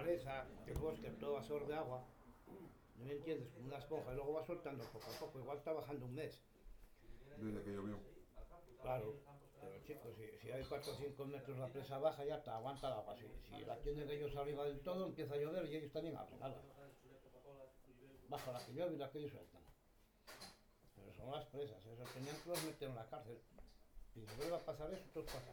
maleza, el bosque, todo absorbe agua. ¿No me entiendes? Como una esponja y luego va soltando poco a poco. Igual está bajando un mes. Desde que llovió. Claro. Pero chicos, si, si hay 4 o 5 metros la presa baja, ya está, aguanta el agua. Si, si la tienen ellos arriba del todo, empieza a llover y ellos también nada. Baja la que llueve y la que ellos sueltan. Pero son las presas, eso tenían que los meter en la cárcel. Y si vuelve a pasar eso, todo pasa.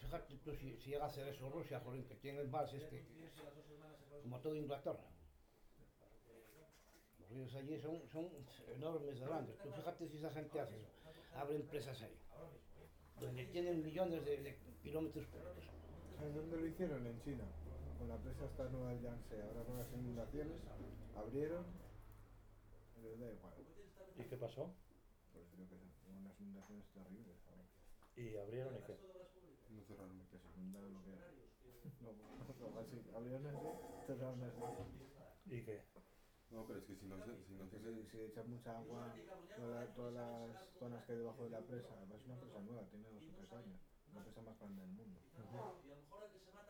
Fíjate tú, si, si llega a hacer eso Rusia, joder, que tiene el mar, si es que, que es como todo Inglaterra. Los ríos allí son, son enormes de grandes. Tú fíjate si esa gente hace eso. Abre empresas ahí, donde tienen millones de, de kilómetros cúbicos. ¿Sabes dónde lo hicieron? En China. Con la presa esta nueva del Yangtze. Ahora con las inundaciones abrieron. Pero da igual. ¿Y qué pasó? Pues creo que son unas inundaciones terribles. ¿sabes? ¿Y abrieron y qué? No cerraron. Que se inundaron lo que era. No, no, así. Abrieron así, cerraron así. ¿Y qué? No, pero es que si no se... Si no se si, si echan mucha agua, toda la- todas las zonas que hay debajo de la presa, es una presa nueva, tiene dos o tres años, la presa más grande del mundo. Pues yo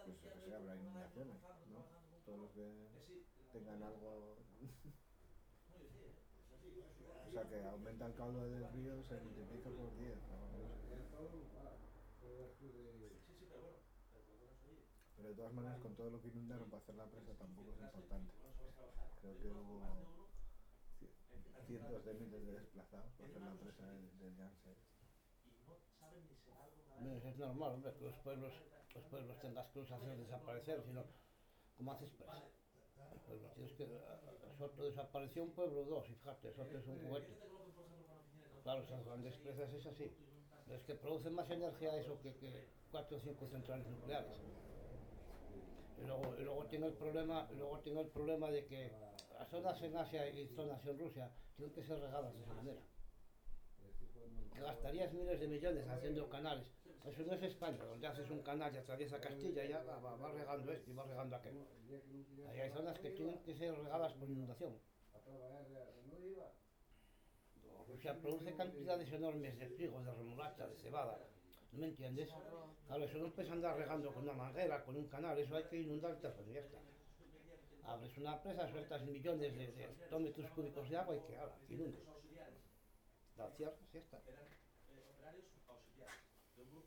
que sé, habrá inundaciones, ¿no? Todos los que tengan algo. o sea que aumenta el caudal del río, se multiplica por 10. Pero de todas maneras, con todo lo que inundaron para hacer la presa tampoco es importante. Creo que hubo ci- cientos de miles de desplazados por hacer la presa del, Yangtze. Es normal, hombre, que los pueblos, los pueblos tengas que los hacer desaparecer, sino ¿cómo haces presa? A- Soto desapareció un pueblo dos, fíjate, Soto es un juguete. Claro, esas grandes presas es así. Es que producen más energía eso que, que cuatro o cinco centrales nucleares. Y luego, y luego tiene el problema, luego tiene el problema de que las zonas en Asia y zonas en Rusia tienen que ser regadas de esa manera. Gastarías miles de millones haciendo canales. Eso no es España, donde haces un canal y atraviesa Castilla y ya va, va- va regando esto y va regando aquello. Ahí hay zonas que tienen que ser regadas por inundación. Rusia produce cantidades enormes de trigo, de remolacha, de cebada. ¿No me entiendes? Claro, eso no puedes andar regando con una manguera, con un canal, eso hay que inundar el ya. Abres una presa, sueltas millones de, de hectómetros cúbicos de agua y que ahora, inundas. La cierras ya está.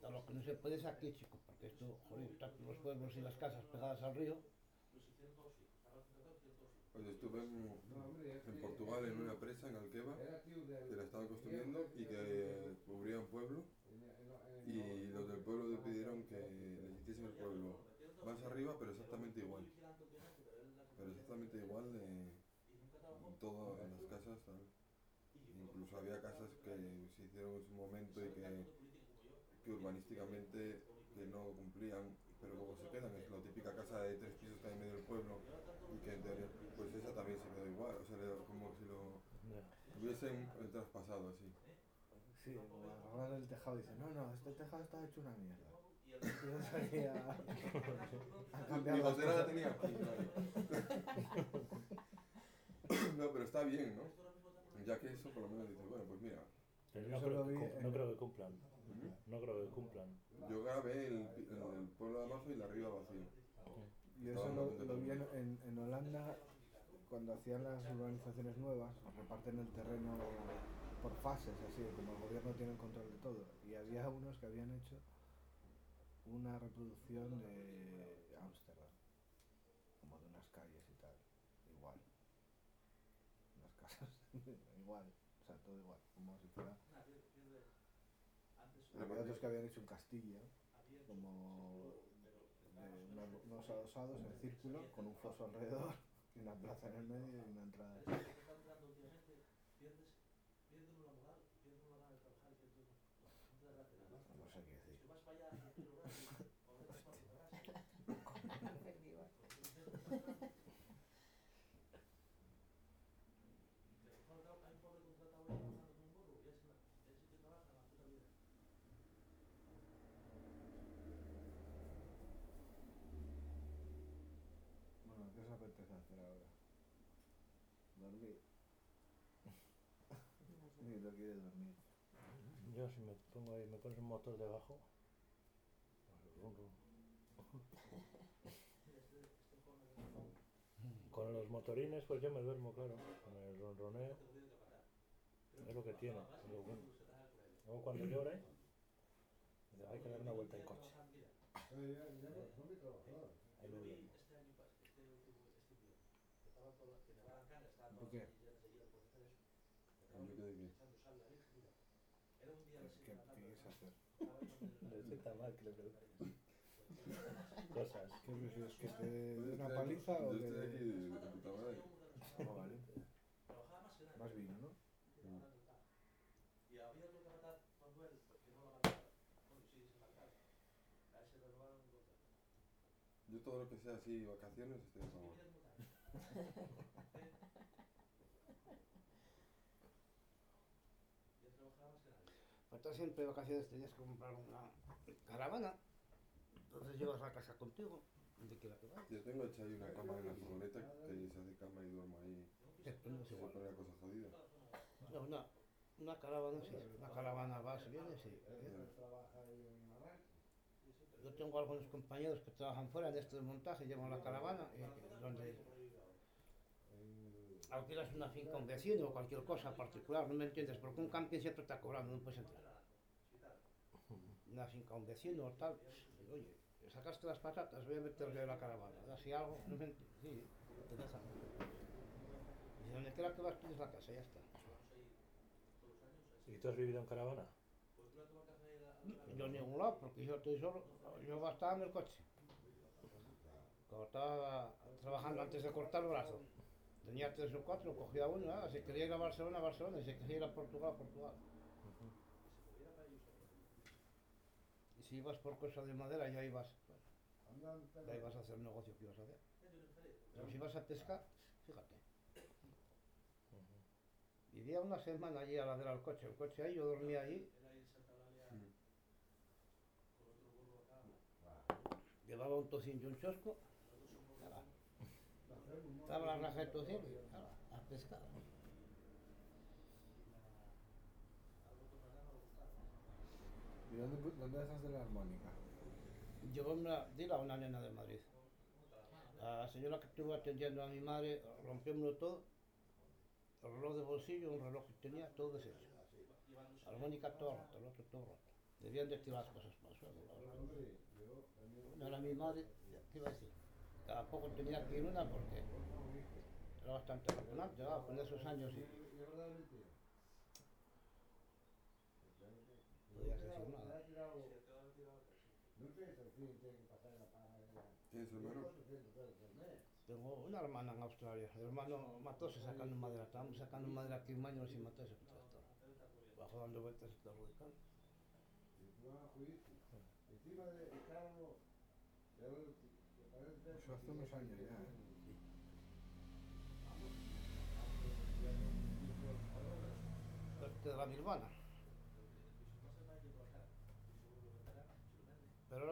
A lo que no se puede es aquí, chico, porque esto, joder, los pueblos y las casas pegadas al río. Pues estuve en, Portugal en una presa en Alqueva que la estaban construyendo y que cubría un pueblo. Y los del pueblo le pidieron que hiciesen el pueblo. Más arriba pero exactamente igual. Pero exactamente igual de, todas las casas incluso había casas que se hicieron en su momento y que, que urbanísticamente que no cumplían pero luego se quedan, es la típica casa de tres pisos que hay en medio del pueblo y que en teoría, pues esa también se quedó igual, o sea, le- como si lo Ya. hubiesen traspasado así. Sí, ahora del tejado dice, no, no, este tejado está hecho una mierda. Y yo salía a, a cambiar la tenía aquí, claro. No, pero está bien, ¿no? Ya que eso por lo menos dice, bueno, pues mira, Pero no, creo que, vi cum- en- no creo que cumplan. Ujú. No creo que cumplan. yo grabé el, el pueblo de abajo y el de arriba vacío. Y eso lo, lo vi en- en Holanda cuando hacían las urbanizaciones nuevas, reparten el terreno por fases, así, como el gobierno tiene el control de todo. Y había unos que habían hecho una reproducción de Ámsterdam, como de unas calles y tal, igual. Unas casas, igual, o sea, todo igual, como si fuera... Había otros que habían hecho un castillo, como de unos, unos adosados en círculo, con un foso alrededor, y una plaza en el medio y una entrada. No sé qué decir. Bueno, ¿qué os apetece hacer ahora? Dormir. Ni lo quiere dormir. Yo si me pongo ahí, me pones un motor debajo. pues, rum, rum. Con los motorines, pues yo me duermo, claro. Con el ronroneo. Es lo que tiene. es lo bueno. Luego cuando llore, hay que dar una vuelta en coche. Ahí me duermo. ¿Por qué? ¿Cambio qué de qué? ¿Qué, qué quieres hacer? Le sienta mal que le preguntes. Cosas. ¿Qué prefieres? ¿Que te dé Yo una paliza o Yo que.? estoy aquí de, puta madre. Ah, vale. Más vino, ¿no? Yo todo lo que sea así, vacaciones, estoy a favor. Falta siempre de vacaciones tenías que comprar una caravana. Entonces llevas la casa contigo, Yo tengo hecha ahí una cama en la furgoneta que se hace cama y duermo ahí. No Se pone la cosa jodida. No, una, una caravana sí, una caravana vas y vienes y... Ya. Yo tengo algunos compañeros que trabajan fuera de este montaje, llevan la caravana, y donde alquilas una finca a un vecino o cualquier cosa particular, no me entiendes, porque un camping siempre está cobrando, no puedes entrar. Una finca a un vecino o tal, pues, oye, sacaste las patatas, voy a meterle la caravana, así algo, entiendes, sí, te dejan. Y donde quiera que vas tienes la casa, ya está. ¿Y tú has vivido en caravana? Yo en ningún lado, porque yo estoy solo, yo bastaba en el coche. Cuando estaba trabajando antes de cortar el brazo, tenía tres o cuatro, cogía uno, ah, si quería ir a Barcelona, a Barcelona, y si quería ir a Portugal, a Portugal. Y si ibas por cosa de madera, ya ibas, ya ibas a hacer el negocio que ibas a hacer. Pero si ibas a pescar, fíjate. Vivía una semana allí a la del coche, el coche ahí, yo dormía allí, llevaba un tocino y un chosco, estaba. la raja de tocino y a pescar. ¿Y dónde, dónde de la armónica? Llevó una, dile a una nena de Madrid. La señora que estuvo atendiendo a mi madre rompiómelo todo, el reloj de bolsillo, un reloj que tenía, todo deshecho. Armónica todo roto, el otro todo roto. Debían de tirar las cosas para el suelo. la verdad. No era mi madre, ¿qué iba a decir? Tampoco tenía que ir una porque era bastante ¿verdad? con esos años y decir nada. ¿Tienes hermano? Tengo una hermana en Australia. El hermano matóse sacando madera. Estábamos sacando madera aquí un año sin matarse con tractor. Bajo dando vueltas y todo radicando. Eso hace unos años ya, ¿eh? Este de la Nirvana.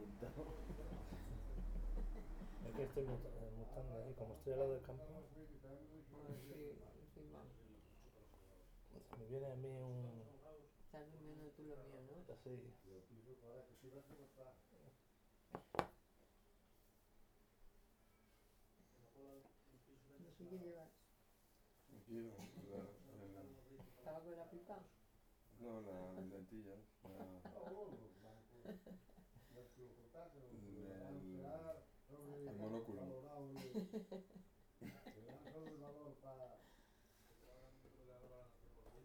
apuntado. Es que estoy eh, mutando ahí, como estoy al lado del campo, Sí, encima. me viene a mí un... Estás durmiendo tú lo mío, ¿no? así... No sé qué llevas. Aquí, la, la- la- ¿Estaba con la pipa? no, la- las lentillas. La, El monóculo.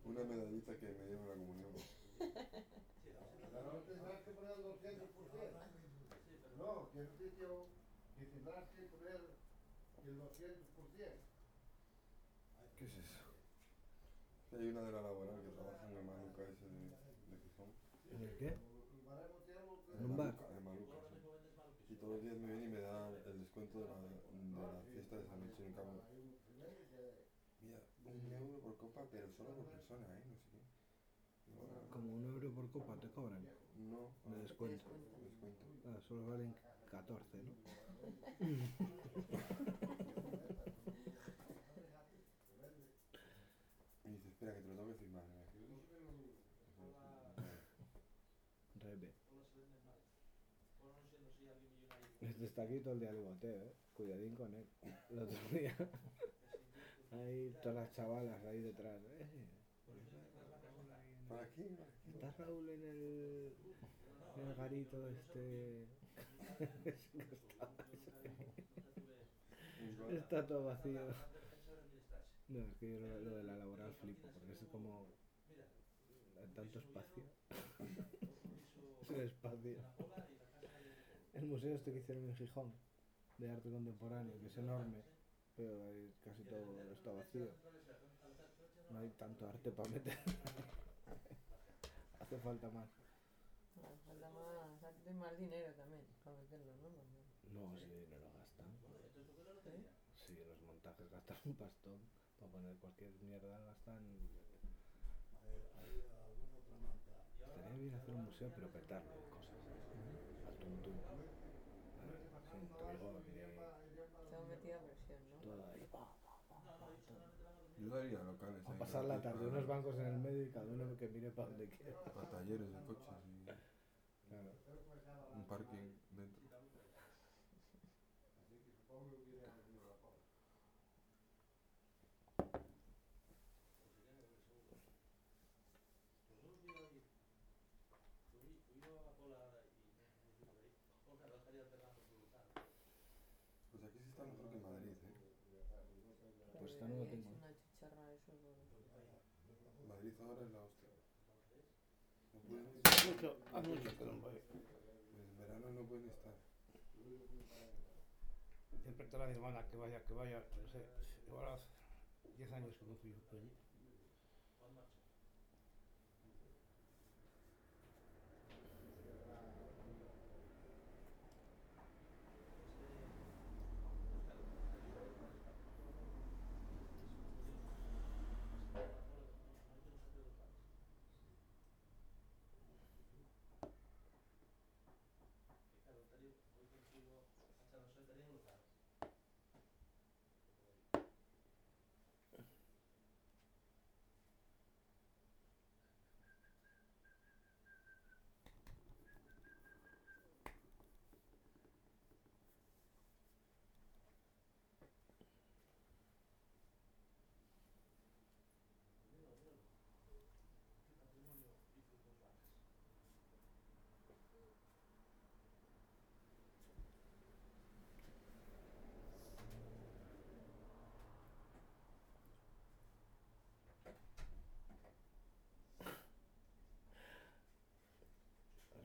Una medallita que me lleva la comunión. no que poner 200 por No, que que tendrás que poner el 200 por ¿Qué es eso? Hay una de la laboral que trabaja. Copa, pero solo por persona, ¿eh? No sé qué. No, Como un euro por copa te cobran. no, De ah, descuento. descuento. Ah, solo valen 14, ¿no? Y dice, espera, que te lo tengo que firmar. Rebe. Este está aquí todo el día al boteo, ¿eh? Cuidadín con él. El otro día. Ahí todas las chavalas ahí detrás. ¿eh? ¿Para aquí? ¿Está Raúl en el, en el garito este? Está todo vacío. No, es que yo lo, lo de la laboral flipo, porque es como tanto espacio. es el espacio. El museo este que hicieron en Gijón, de arte contemporáneo, que es enorme, pero ahí casi todo está vacío. No hay tanto arte para meter. Hace falta más. Ah, Falta más, falta más dinero también para meterlo, ¿no? No, ese dinero gastan. ¿Sí? Sí, los montajes gastan un pastón. Para poner cualquier mierda gastan. Estaría bien hacer un museo, pero petarlo cosas. Al tuntún. Sin trigón ni Tengo metida presión, ¿no? todo ahí. pa, pa, pa, pa, todo. Daría locales. A pasar la tarde, para- unos bancos en el medio y cada uno que mire para donde quiera. Para talleres de coches y Claro. un parking dentro. Pues aquí sí está mejor que en Madrid, ¿eh? Pues esta no lo Es tengo. una chicharra eso. por- Madrid ahora es la hostia. No pueden Hace mucho, hace mucho que no voy. en verano no pueden estar. Siempre te la mi hermana que vaya, que vaya, no sé, hace 10 años que no fui yo por allí.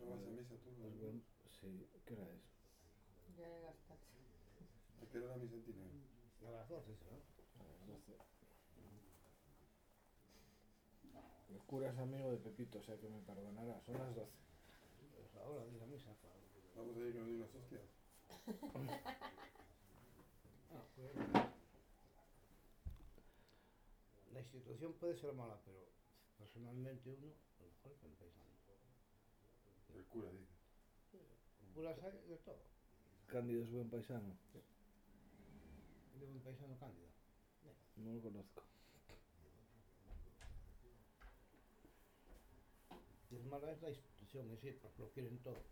¿No vas a misa tú? Pues bien, sí, ¿qué hora es? Ya llegaste. ¿A qué hora la misa en Tineo? A las 12, ¿no? A las 12. El cura es amigo de Pepito, o sea que me perdonará. Son las 12. Pues ahora di la misa. Vamos a ir que nos dé unas hostias. Ah, pues, la institución puede ser mala, pero personalmente uno, a lo mejor que un paisano. El cura dice. Bulas hai de todo. Cándido es buen paisano. Sí. un buen paisano Cándido? No lo conozco. Y es mala es la institución, es decir, lo quieren todo.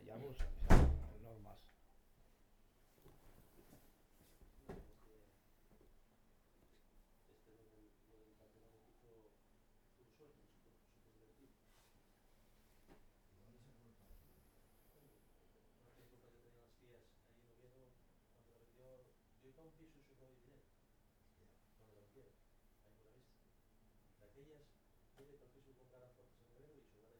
Allá abusan, esas normas. ellas tiene y su gara viene.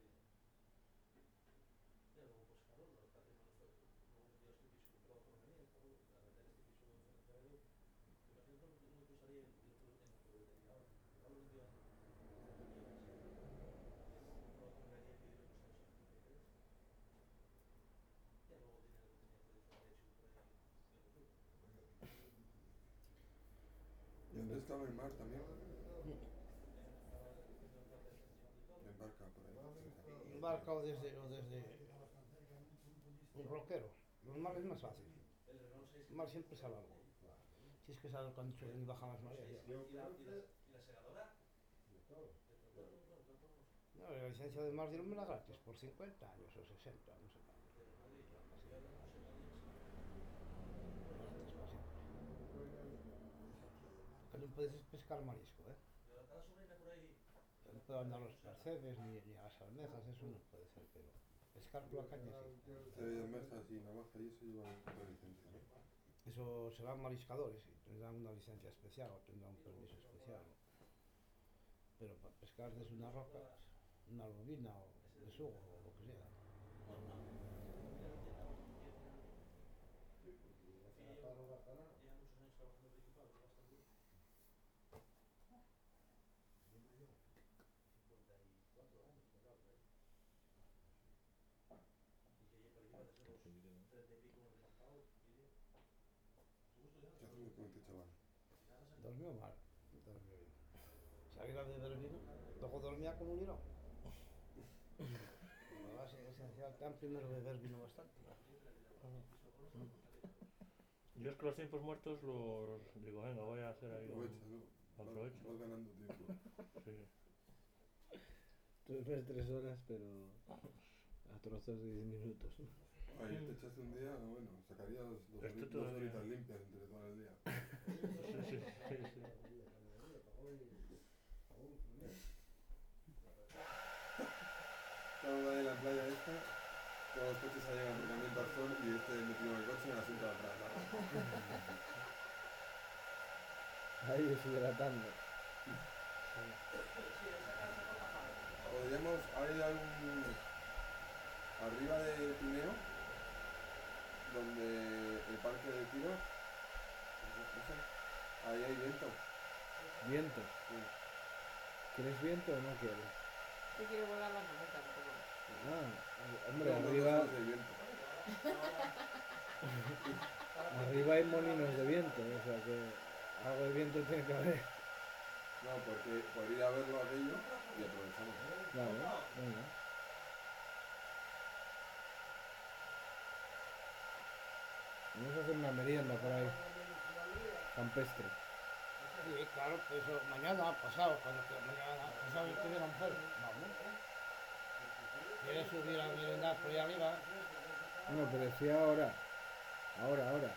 Pero pues claro, la verdad que no fue como un día este piso que por venir, la verdad piso que no lo usaría en el de. Ahora un día Y estaba en mar también. Ahí. Embarca o desde, o desde un roquero. Los mares es más fácil. El mar siempre sale algo. Si es que sale cuando suben y bajan las mareas. ya. No, la licencia de mar dieron la gratis por 50 años o 60, no sé cuánto. Que no puedes pescar marisco, ¿eh? puedo andar los percebes ni, ni, a las almejas, eso no puede ser, pero escarplo a caña sí. almejas y navaja y eso lleva una licencia, ¿no? Eso se van mariscadores y tendrán una licencia especial o tendrán un permiso especial. Pero para pescar desde una roca, una lubina o de sugo o lo que sea. ¿Qué hacemos con este chaval? Dormió mal, dormió bien. Salía a beber vino, luego dormía como un hilo. La base esencial tan primero beber vino bastante. Yo es que los tiempos muertos los digo, venga, voy a hacer ahí un... Aprovecha, ¿no? Vas- Aprovecho. Vas ganando tiempo. Sí. Duermes tres horas, pero a trozos de 10 minutos. Ayer te echaste un día, bueno, sacarías dos, Esto dos limpias entre todo el día. Sí, sí, sí, sí. Estamos ahí en la playa esta, todos los coches ahí en el aparcamiento al sol y este metido en el coche en el asiento de atrás. Ahí deshidratando. Podríamos, hay algún... Arriba de Pineo, donde el parque de tiro, ahí hay viento. Viento. Sí. ¿Quieres viento o no quieres? Yo quiero volar la cabeza un poco. Ah, hombre, No, no, no arriba, solo hay viento. arriba hay molinos de viento, o sea que algo de viento tiene que haber. No, porque por ir a verlo aquello y aprovechamos. Claro, venga. Vamos a hacer una merienda por ahí, campestre. Sí, claro, pues eso, mañana, pasado, cuando que mañana, pasado que viene mujer, vamos. ¿Quieres subir a merendar por ahí arriba? No, pero decía ahora. Ahora, ahora.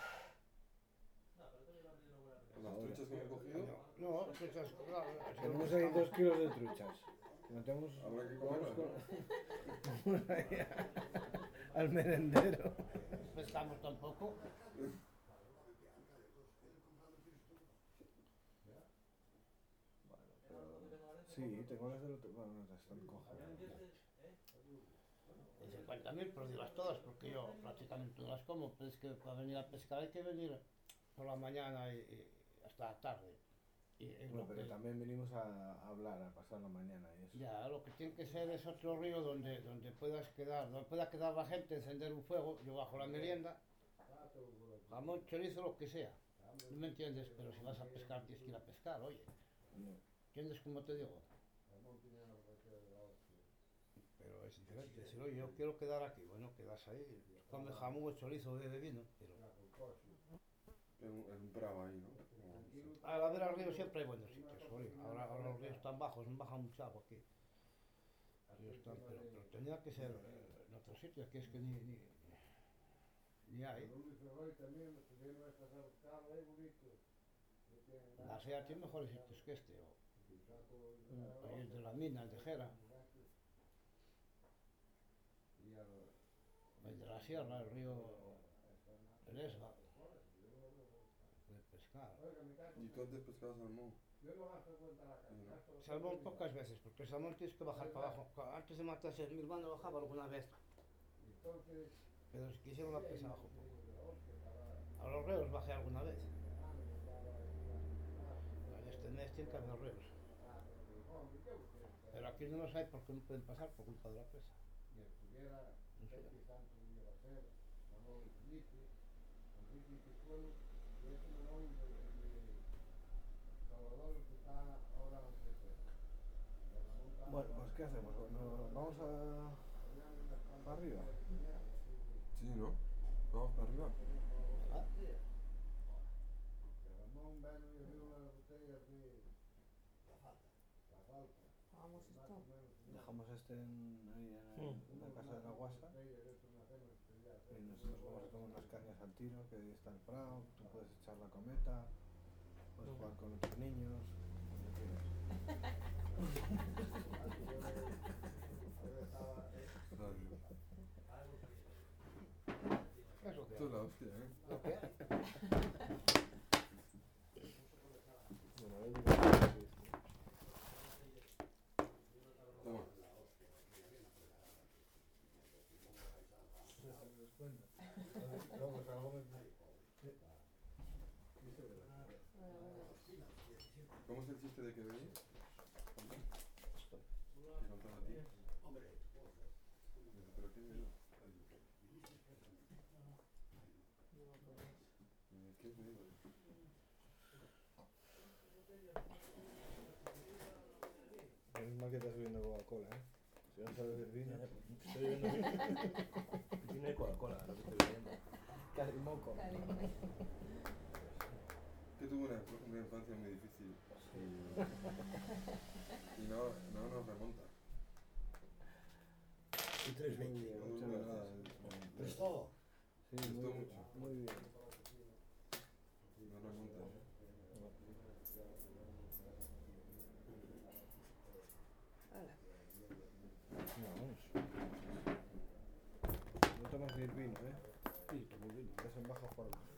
Las truchas que hemos cogido, No, truchas, claro. Tenemos ahí dos kilos de truchas. Metemos habrá que vamos comerlas. Al merendero. pescamos tampoco. Sí, tengo las del otro. Bueno, no, están cojas. De 50.000, pero todas, porque yo prácticamente no las como. Pero es que para venir a pescar hay que venir por la mañana y, y hasta la tarde. Y es No, lo pero que- también venimos a, hablar, a pasar la mañana y eso. Ya, lo que tiene que ser es otro río donde, donde puedas quedar, donde pueda quedar la gente, encender un fuego, yo bajo la merienda, jamón, chorizo, lo que sea. ¿No me entiendes? Pero si vas a pescar, tienes que ir a pescar, oye. ¿Entiendes cómo te digo? Pero es diferente. Decir, oye, yo quiero quedar aquí. Bueno, quedas ahí, come jamón chorizo, bebe vino. Pero En, un- en un prado ahí, ¿no? A la vera del río siempre hay buenos sitios. oye. Ahora, ahora los ríos están bajos, no baja mucha agua aquí. Están, pero, pero tenía que ser eh, en otros sitios, que es que ni, ni, ni hay. La SEA tiene mejores sitios que este. O, ahí el de la mina, el de Jera. El de la sierra, el río El Esba. De pescar. ¿Y tú antes pescabas salmón? Salmón pocas veces, porque el salmón tienes que bajar para abajo. Antes de matarse, mi hermano bajaba alguna vez. Pero si quisieron la presa abajo. A los reos bajé alguna vez. En este mes tiene que haber reos. Pero aquí no los hay porque no pueden pasar por culpa de la presa. No sé. Bueno, pues ¿qué hacemos? ¿Vamos a... para arriba? Sí, ¿no? Vamos para arriba. Esto. Dejamos este en, ahí en, el- en la casa de la guasa y nos, nos vamos tiro, que ahí está el prado, tú puedes echar la cometa, puedes jugar con otros niños, donde quieras. Hay. la hostia, ¿eh? Lo hay. Bueno, ¿Cómo es el chiste de que venís? ¿Te contaba a ti? Dice, ¿Pero qué ¿Qué veo? Es mal que estás bebiendo Coca-Cola, ¿eh? Si no sabes del vino... Estoy bebiendo vino de Coca-Cola, lo que estoy bebiendo. Calimoco. Que tuvo una, una infancia muy difícil. Y no, no nos remonta. Y tres Muy veinte. bien, No muchas gracias. nada. Prestó. Sí, Gustó muy, mucho. muy bien. No remonta. Hala. No tomas ni el vino, ¿eh? Sí, como vino. Estás en baja forma.